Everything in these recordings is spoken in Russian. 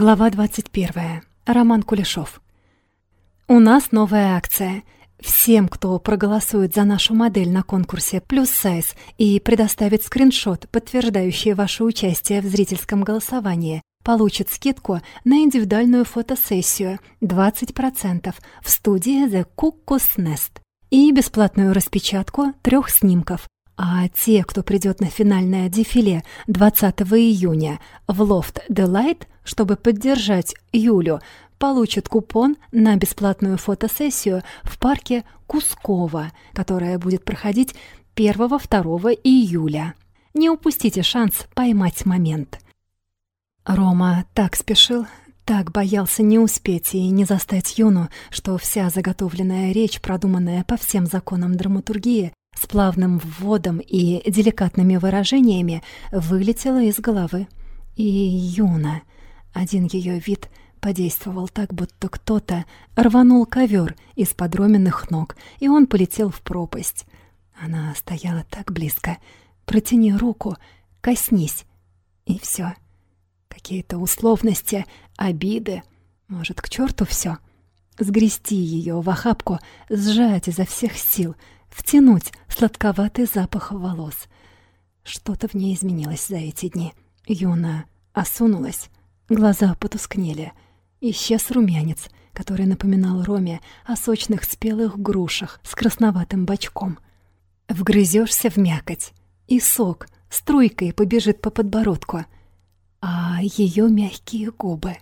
Глава 21. Роман Кулешов. У нас новая акция. Всем, кто проголосует за нашу модель на конкурсе «Плюс Сайз» и предоставит скриншот, подтверждающий ваше участие в зрительском голосовании, получит скидку на индивидуальную фотосессию 20% в студии The Cuckoo's Nest и бесплатную распечатку трех снимков. А те, кто придет на финальное дефиле 20 июня в Loft Delight, чтобы поддержать Юлю, получит купон на бесплатную фотосессию в парке Кусково, которая будет проходить 1-2 июля. Не упустите шанс поймать момент. Рома так спешил, так боялся не успеть и не застать Юну, что вся заготовленная речь, продуманная по всем законам драматургии, с плавным вводом и деликатными выражениями, вылетела из головы. И Юна... Один ее вид подействовал так, будто кто-то рванул ковер из подроменных ног, и он полетел в пропасть. Она стояла так близко. Протяни руку, коснись. И все. Какие-то условности, обиды. Может, к черту все. Сгрести ее в охапку, сжать изо всех сил, втянуть сладковатый запах волос. Что-то в ней изменилось за эти дни. Юна осунулась, Глаза потускнели. Исчез румянец, который напоминал Роме о сочных спелых грушах с красноватым бочком. Вгрызешься в мякоть, и сок струйкой побежит по подбородку. А ее мягкие губы.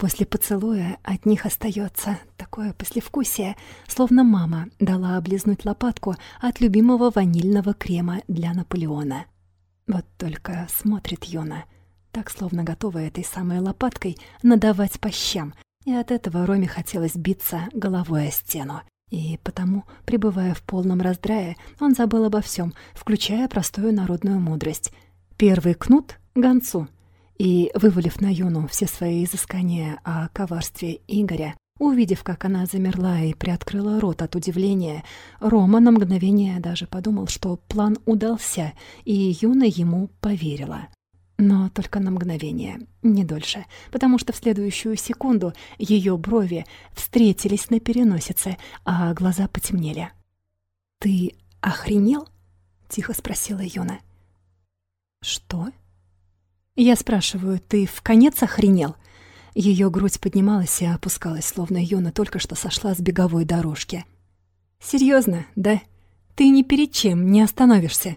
После поцелуя от них остается такое послевкусие, словно мама дала облизнуть лопатку от любимого ванильного крема для Наполеона. Вот только смотрит Юна — так словно готова этой самой лопаткой надавать по щам, и от этого Роме хотелось биться головой о стену. И потому, пребывая в полном раздрае, он забыл обо всем, включая простую народную мудрость. Первый кнут — гонцу. И, вывалив на Юну все свои изыскания о коварстве Игоря, увидев, как она замерла и приоткрыла рот от удивления, Рома на мгновение даже подумал, что план удался, и Юна ему поверила. Но только на мгновение, не дольше, потому что в следующую секунду ее брови встретились на переносице, а глаза потемнели. «Ты охренел?» — тихо спросила Юна. «Что?» «Я спрашиваю, ты в конец охренел?» Ее грудь поднималась и опускалась, словно Юна только что сошла с беговой дорожки. «Серьезно, да? Ты ни перед чем не остановишься?»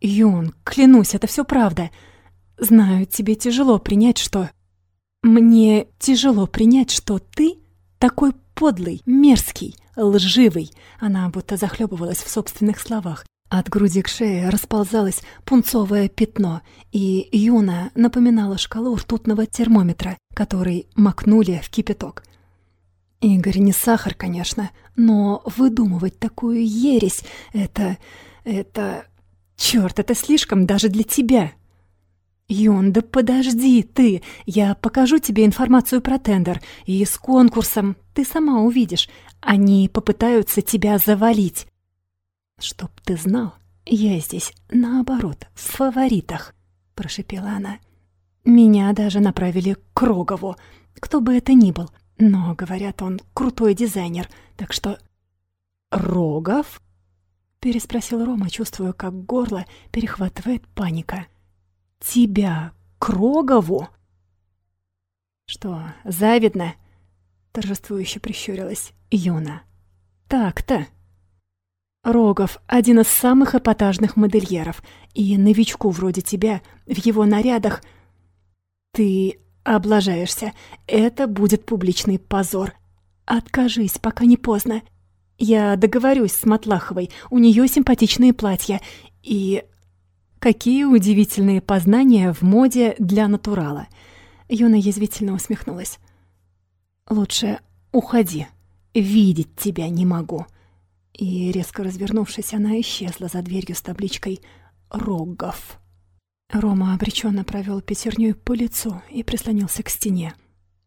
«Юн, клянусь, это все правда. Знаю, тебе тяжело принять, что... Мне тяжело принять, что ты такой подлый, мерзкий, лживый». Она будто захлебывалась в собственных словах. От груди к шее расползалось пунцовое пятно, и Юна напоминала шкалу ртутного термометра, который макнули в кипяток. Игорь не сахар, конечно, но выдумывать такую ересь — это... это... Чёрт, это слишком даже для тебя. Юн, да подожди ты, я покажу тебе информацию про тендер, и с конкурсом ты сама увидишь. Они попытаются тебя завалить. Чтоб ты знал, я здесь, наоборот, в фаворитах, прошипела она. Меня даже направили к Рогову, кто бы это ни был. Но, говорят, он крутой дизайнер, так что... Рогов? переспросил Рома, чувствуя, как горло перехватывает паника. «Тебя к Рогову?» «Что, завидно?» — торжествующе прищурилась Юна. «Так-то». Рогов — один из самых эпатажных модельеров, и новичку вроде тебя в его нарядах... Ты облажаешься. Это будет публичный позор. Откажись, пока не поздно. Я договорюсь с Матлаховой, у нее симпатичные платья. И какие удивительные познания в моде для натурала. Юна язвительно усмехнулась. Лучше уходи. Видеть тебя не могу. И, резко развернувшись, она исчезла за дверью с табличкой «Рогов». Рома обреченно провел пятерней по лицу и прислонился к стене.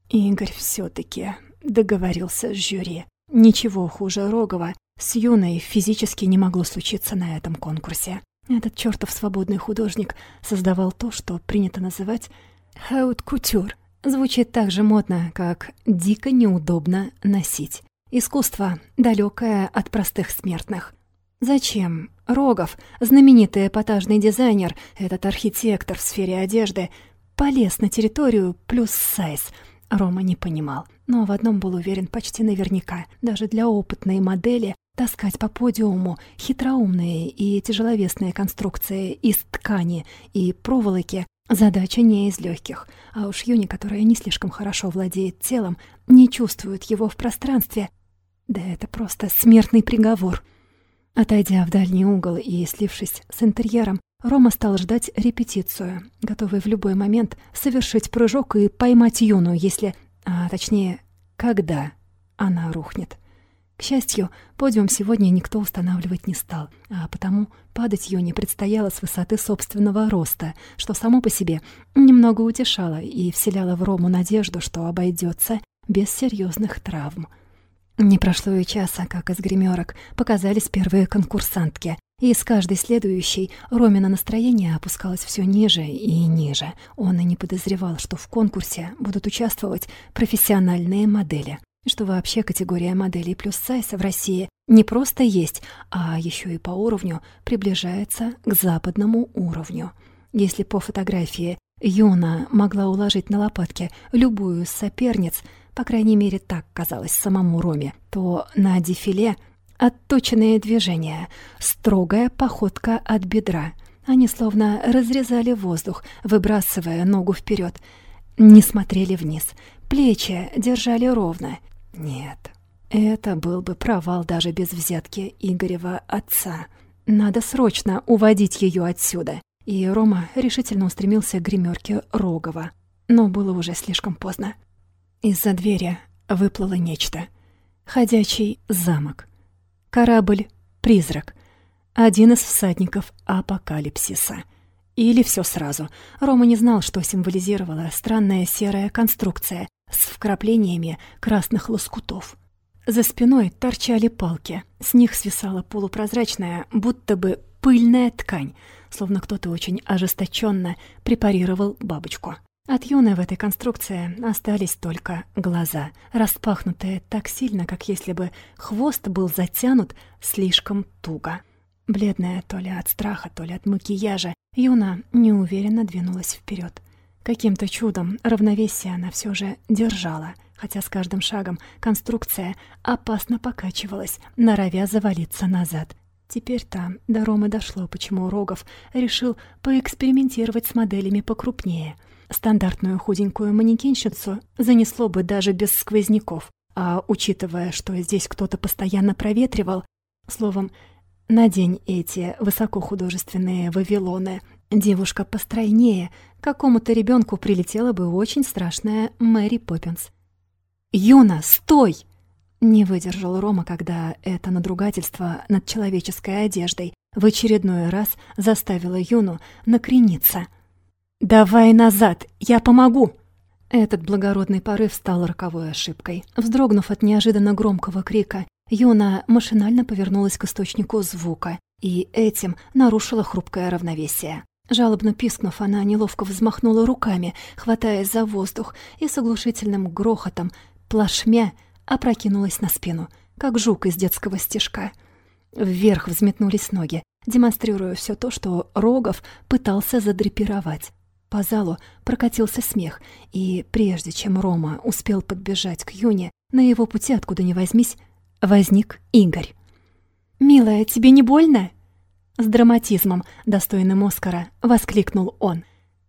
Игорь все таки договорился с жюри. Ничего хуже Рогова с юной физически не могло случиться на этом конкурсе. Этот чертов свободный художник создавал то, что принято называть «хаут-кутюр» — Звучит так же модно, как «дико неудобно носить». Искусство, далекое от простых смертных. Зачем Рогов, знаменитый эпатажный дизайнер, этот архитектор в сфере одежды, полез на территорию плюс сайз? Рома не понимал, но в одном был уверен почти наверняка. Даже для опытной модели таскать по подиуму хитроумные и тяжеловесные конструкции из ткани и проволоки Задача не из легких, а уж Юни, которая не слишком хорошо владеет телом, не чувствует его в пространстве. Да это просто смертный приговор. Отойдя в дальний угол и слившись с интерьером, Рома стал ждать репетицию, готовый в любой момент совершить прыжок и поймать Юну, если... А точнее, когда она рухнет. К счастью, подиум сегодня никто устанавливать не стал, а потому падать Юне предстояло с высоты собственного роста, что само по себе немного утешало и вселяло в Рому надежду, что обойдется без серьезных травм. Не прошло и часа, как из гримерок показались первые конкурсантки, и с каждой следующей Ромина настроение опускалось все ниже и ниже. Он и не подозревал, что в конкурсе будут участвовать профессиональные модели что вообще категория моделей плюс сайса в России не просто есть, а еще и по уровню приближается к западному уровню. Если по фотографии Юна могла уложить на лопатки любую из соперниц, по крайней мере так казалось самому Роме, то на дефиле отточенные движения, строгая походка от бедра. Они словно разрезали воздух, выбрасывая ногу вперед. Не смотрели вниз, плечи держали ровно, нет, это был бы провал даже без взятки Игорева отца. Надо срочно уводить ее отсюда. И Рома решительно устремился к гримерке Рогова. Но было уже слишком поздно. Из-за двери выплыло нечто. Ходячий замок. Корабль-призрак. Один из всадников апокалипсиса. Или все сразу. Рома не знал, что символизировала странная серая конструкция, с вкраплениями красных лоскутов. За спиной торчали палки, с них свисала полупрозрачная, будто бы пыльная ткань, словно кто-то очень ожесточенно препарировал бабочку. От юной в этой конструкции остались только глаза, распахнутые так сильно, как если бы хвост был затянут слишком туго. Бледная то ли от страха, то ли от макияжа, Юна неуверенно двинулась вперед. Каким-то чудом равновесие она все же держала, хотя с каждым шагом конструкция опасно покачивалась, норовя завалиться назад. Теперь там до Ромы дошло, почему Рогов решил поэкспериментировать с моделями покрупнее. Стандартную худенькую манекенщицу занесло бы даже без сквозняков, а учитывая, что здесь кто-то постоянно проветривал, словом, надень эти высокохудожественные вавилоны — Девушка постройнее, какому-то ребенку прилетела бы очень страшная Мэри Поппинс. «Юна, стой!» Не выдержал Рома, когда это надругательство над человеческой одеждой в очередной раз заставило Юну накрениться. «Давай назад, я помогу!» Этот благородный порыв стал роковой ошибкой. Вздрогнув от неожиданно громкого крика, Юна машинально повернулась к источнику звука и этим нарушила хрупкое равновесие. Жалобно пискнув, она неловко взмахнула руками, хватаясь за воздух, и с оглушительным грохотом, плашмя, опрокинулась на спину, как жук из детского стежка. Вверх взметнулись ноги, демонстрируя все то, что Рогов пытался задрапировать. По залу прокатился смех, и прежде чем Рома успел подбежать к Юне, на его пути, откуда ни возьмись, возник Игорь. «Милая, тебе не больно?» С драматизмом, достойным Оскара, воскликнул он.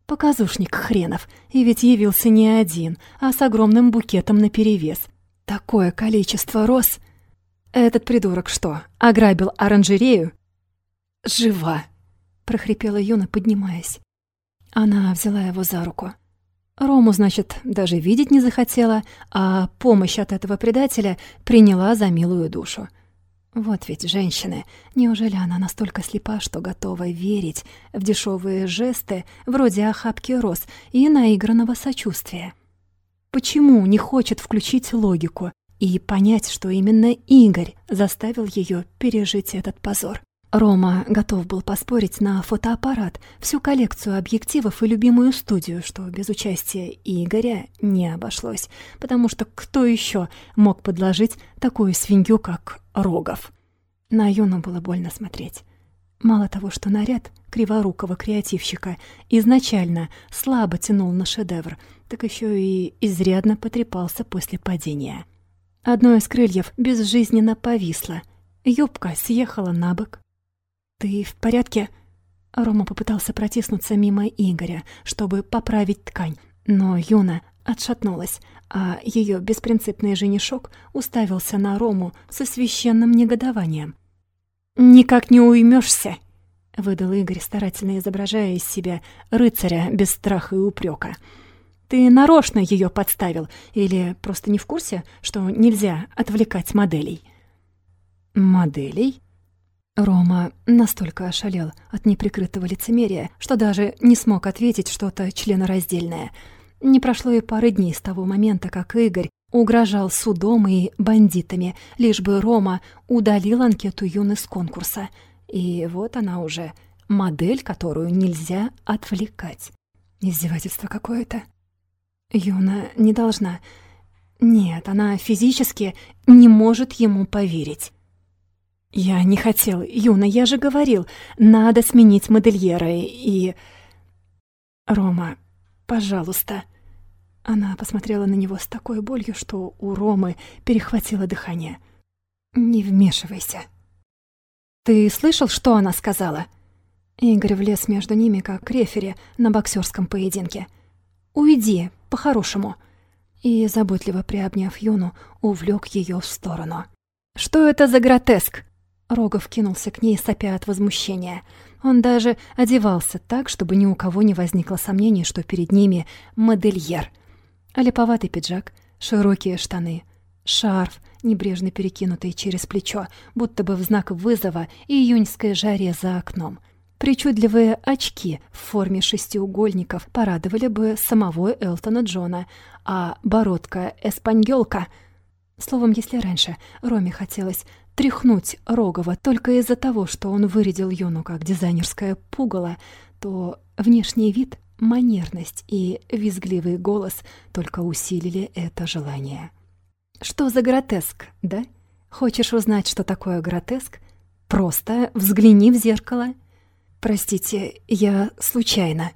Показушник хренов, и ведь явился не один, а с огромным букетом наперевес. Такое количество роз! Этот придурок что, ограбил оранжерею? «Жива!» — прохрипела Юна, поднимаясь. Она взяла его за руку. Рому, значит, даже видеть не захотела, а помощь от этого предателя приняла за милую душу. Вот ведь женщины. Неужели она настолько слепа, что готова верить в дешевые жесты вроде охапки роз и наигранного сочувствия? Почему не хочет включить логику и понять, что именно Игорь заставил ее пережить этот позор? Рома готов был поспорить на фотоаппарат, всю коллекцию объективов и любимую студию, что без участия Игоря не обошлось, потому что кто еще мог подложить такую свинью, как Рогов? На Юну было больно смотреть. Мало того, что наряд криворукого креативщика изначально слабо тянул на шедевр, так еще и изрядно потрепался после падения. Одно из крыльев безжизненно повисло, юбка съехала на бок, «Ты в порядке?» Рома попытался протиснуться мимо Игоря, чтобы поправить ткань, но Юна отшатнулась, а ее беспринципный женишок уставился на Рому со священным негодованием. «Никак не уймешься, выдал Игорь, старательно изображая из себя рыцаря без страха и упрека. «Ты нарочно ее подставил или просто не в курсе, что нельзя отвлекать моделей?» «Моделей?» Рома настолько ошалел от неприкрытого лицемерия, что даже не смог ответить что-то членораздельное. Не прошло и пары дней с того момента, как Игорь угрожал судом и бандитами, лишь бы Рома удалил анкету Юны с конкурса. И вот она уже, модель, которую нельзя отвлекать. Издевательство какое-то. Юна не должна... Нет, она физически не может ему поверить. «Я не хотел, Юна, я же говорил, надо сменить модельера и...» «Рома, пожалуйста...» Она посмотрела на него с такой болью, что у Ромы перехватило дыхание. «Не вмешивайся». «Ты слышал, что она сказала?» Игорь влез между ними, как рефери на боксерском поединке. «Уйди, по-хорошему». И, заботливо приобняв Юну, увлек ее в сторону. «Что это за гротеск?» Рогов кинулся к ней, сопя от возмущения. Он даже одевался так, чтобы ни у кого не возникло сомнений, что перед ними модельер. Липоватый пиджак, широкие штаны, шарф, небрежно перекинутый через плечо, будто бы в знак вызова и июньской жаре за окном. Причудливые очки в форме шестиугольников порадовали бы самого Элтона Джона, а бородка-эспаньолка... Словом, если раньше Роме хотелось тряхнуть Рогова только из-за того, что он вырядил Юну как дизайнерское пугало, то внешний вид, манерность и визгливый голос только усилили это желание. Что за гротеск, да? Хочешь узнать, что такое гротеск? Просто взгляни в зеркало. Простите, я случайно.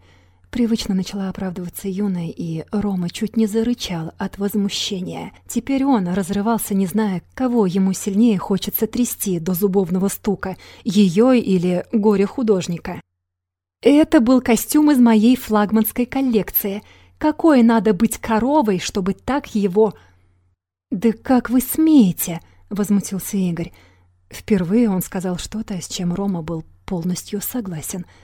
Привычно начала оправдываться Юна, и Рома чуть не зарычал от возмущения. Теперь он разрывался, не зная, кого ему сильнее хочется трясти до зубовного стука, ее или горе-художника. «Это был костюм из моей флагманской коллекции. Какой надо быть коровой, чтобы так его...» «Да как вы смеете?» — возмутился Игорь. Впервые он сказал что-то, с чем Рома был полностью согласен —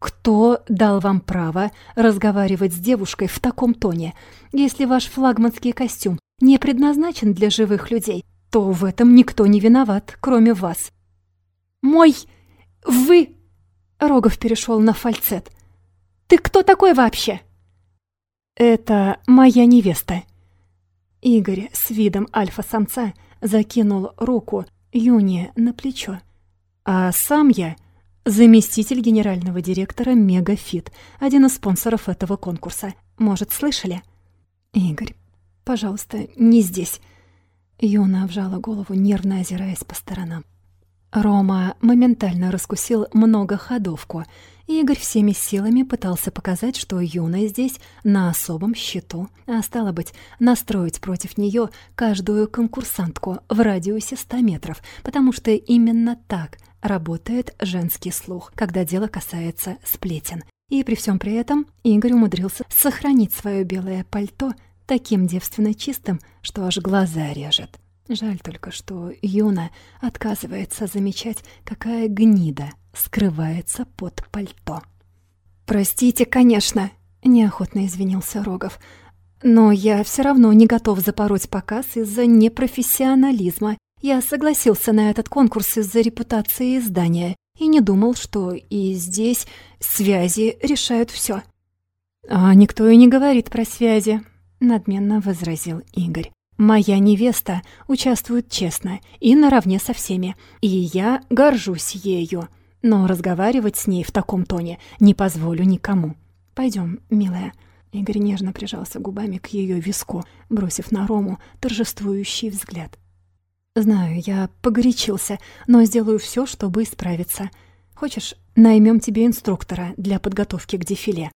кто дал вам право разговаривать с девушкой в таком тоне? Если ваш флагманский костюм не предназначен для живых людей, то в этом никто не виноват, кроме вас. Мой... вы... Рогов перешел на фальцет. Ты кто такой вообще? Это моя невеста. Игорь с видом альфа-самца закинул руку Юне на плечо. А сам я заместитель генерального директора Мегафит, один из спонсоров этого конкурса. Может, слышали? Игорь, пожалуйста, не здесь. Юна обжала голову, нервно озираясь по сторонам. Рома моментально раскусил многоходовку. Игорь всеми силами пытался показать, что Юна здесь на особом счету, а стало быть, настроить против нее каждую конкурсантку в радиусе 100 метров, потому что именно так работает женский слух, когда дело касается сплетен. И при всем при этом Игорь умудрился сохранить свое белое пальто таким девственно чистым, что аж глаза режет. Жаль только, что Юна отказывается замечать, какая гнида скрывается под пальто. «Простите, конечно», — неохотно извинился Рогов, «но я все равно не готов запороть показ из-за непрофессионализма я согласился на этот конкурс из-за репутации издания и не думал, что и здесь связи решают все. «А никто и не говорит про связи», — надменно возразил Игорь. Моя невеста участвует честно и наравне со всеми, и я горжусь ею. Но разговаривать с ней в таком тоне не позволю никому. Пойдем, милая». Игорь нежно прижался губами к ее виску, бросив на Рому торжествующий взгляд. «Знаю, я погорячился, но сделаю все, чтобы исправиться. Хочешь, наймем тебе инструктора для подготовки к дефиле?»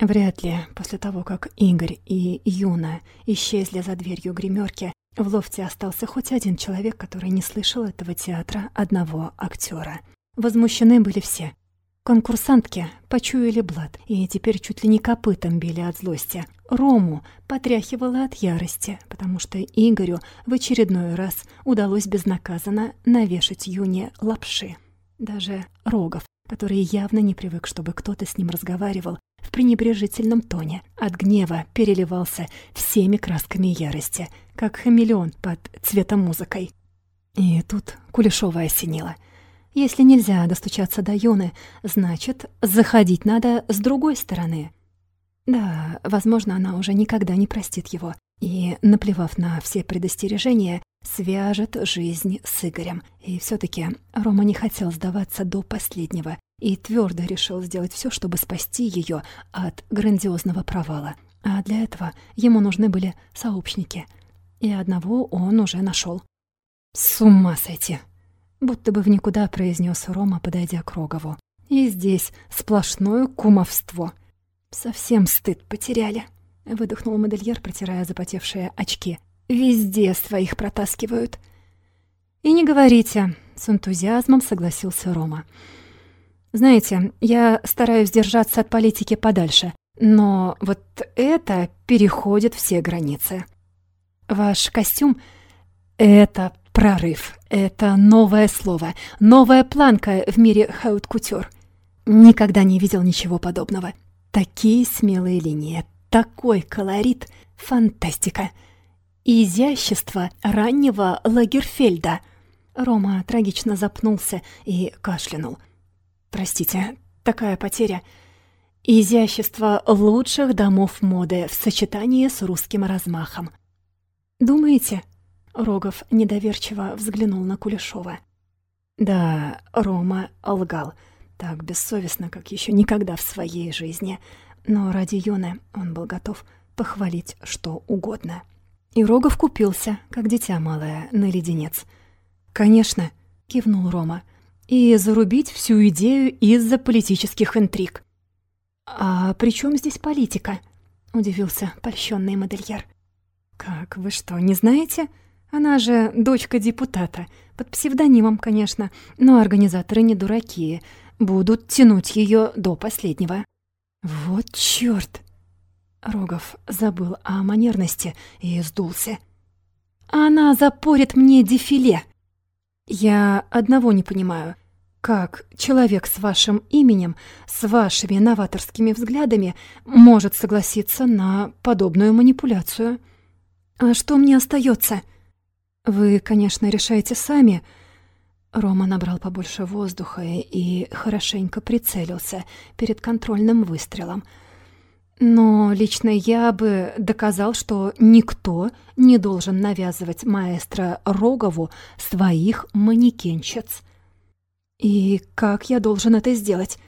Вряд ли после того, как Игорь и Юна исчезли за дверью гримерки, в лофте остался хоть один человек, который не слышал этого театра одного актера. Возмущены были все. Конкурсантки почуяли блат и теперь чуть ли не копытом били от злости. Рому потряхивало от ярости, потому что Игорю в очередной раз удалось безнаказанно навешать Юне лапши. Даже Рогов, который явно не привык, чтобы кто-то с ним разговаривал, в пренебрежительном тоне. От гнева переливался всеми красками ярости, как хамелеон под цветомузыкой. И тут Кулешова осенила. Если нельзя достучаться до Юны, значит, заходить надо с другой стороны. Да, возможно, она уже никогда не простит его. И, наплевав на все предостережения, свяжет жизнь с Игорем. И все таки Рома не хотел сдаваться до последнего и твердо решил сделать все, чтобы спасти ее от грандиозного провала. А для этого ему нужны были сообщники. И одного он уже нашел. «С ума сойти!» Будто бы в никуда произнес Рома, подойдя к Рогову. «И здесь сплошное кумовство. Совсем стыд потеряли», — выдохнул модельер, протирая запотевшие очки. «Везде своих протаскивают». «И не говорите», — с энтузиазмом согласился Рома. Знаете, я стараюсь держаться от политики подальше, но вот это переходит все границы. Ваш костюм — это прорыв, это новое слово, новая планка в мире хаут-кутюр. Никогда не видел ничего подобного. Такие смелые линии, такой колорит — фантастика. Изящество раннего Лагерфельда. Рома трагично запнулся и кашлянул — Простите, такая потеря. Изящество лучших домов моды в сочетании с русским размахом. Думаете? Рогов недоверчиво взглянул на Кулешова. Да, Рома лгал, так бессовестно, как еще никогда в своей жизни. Но ради Юны он был готов похвалить что угодно. И Рогов купился, как дитя малое, на леденец. «Конечно», — кивнул Рома, — и зарубить всю идею из-за политических интриг. «А при чем здесь политика?» — удивился польщенный модельер. «Как, вы что, не знаете? Она же дочка депутата, под псевдонимом, конечно, но организаторы не дураки, будут тянуть ее до последнего». «Вот чёрт!» Рогов забыл о манерности и сдулся. «Она запорит мне дефиле!» «Я одного не понимаю. Как человек с вашим именем, с вашими новаторскими взглядами может согласиться на подобную манипуляцию? А что мне остается? Вы, конечно, решаете сами. Рома набрал побольше воздуха и хорошенько прицелился перед контрольным выстрелом. Но лично я бы доказал, что никто не должен навязывать маэстро Рогову своих манекенщиц. «И как я должен это сделать?»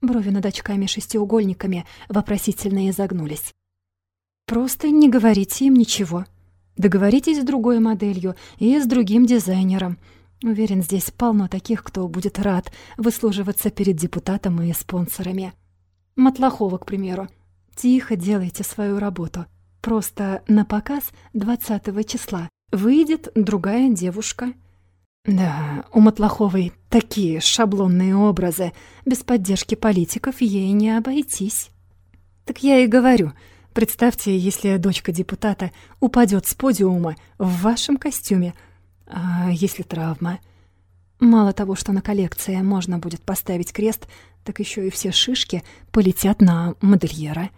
Брови над очками-шестиугольниками вопросительно изогнулись. «Просто не говорите им ничего. Договоритесь с другой моделью и с другим дизайнером. Уверен, здесь полно таких, кто будет рад выслуживаться перед депутатом и спонсорами. Матлахова, к примеру. Тихо делайте свою работу. Просто на показ 20 числа выйдет другая девушка». Да, у Матлаховой такие шаблонные образы. Без поддержки политиков ей не обойтись. Так я и говорю. Представьте, если дочка депутата упадет с подиума в вашем костюме. А если травма? Мало того, что на коллекции можно будет поставить крест, так еще и все шишки полетят на модельера.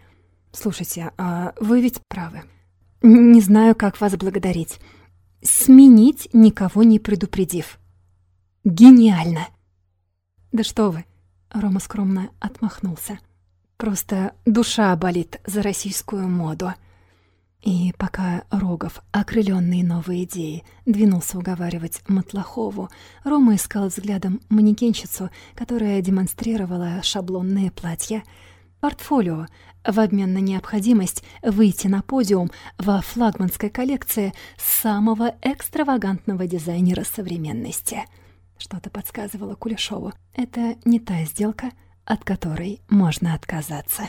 Слушайте, а вы ведь правы. Не знаю, как вас благодарить. Сменить, никого не предупредив. Гениально! Да что вы, Рома скромно отмахнулся. Просто душа болит за российскую моду. И пока Рогов, окрыленный новой идеей, двинулся уговаривать Матлахову, Рома искал взглядом манекенщицу, которая демонстрировала шаблонные платья, портфолио в обмен на необходимость выйти на подиум во флагманской коллекции самого экстравагантного дизайнера современности. Что-то подсказывало Кулешову. Это не та сделка, от которой можно отказаться.